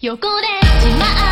横で自慢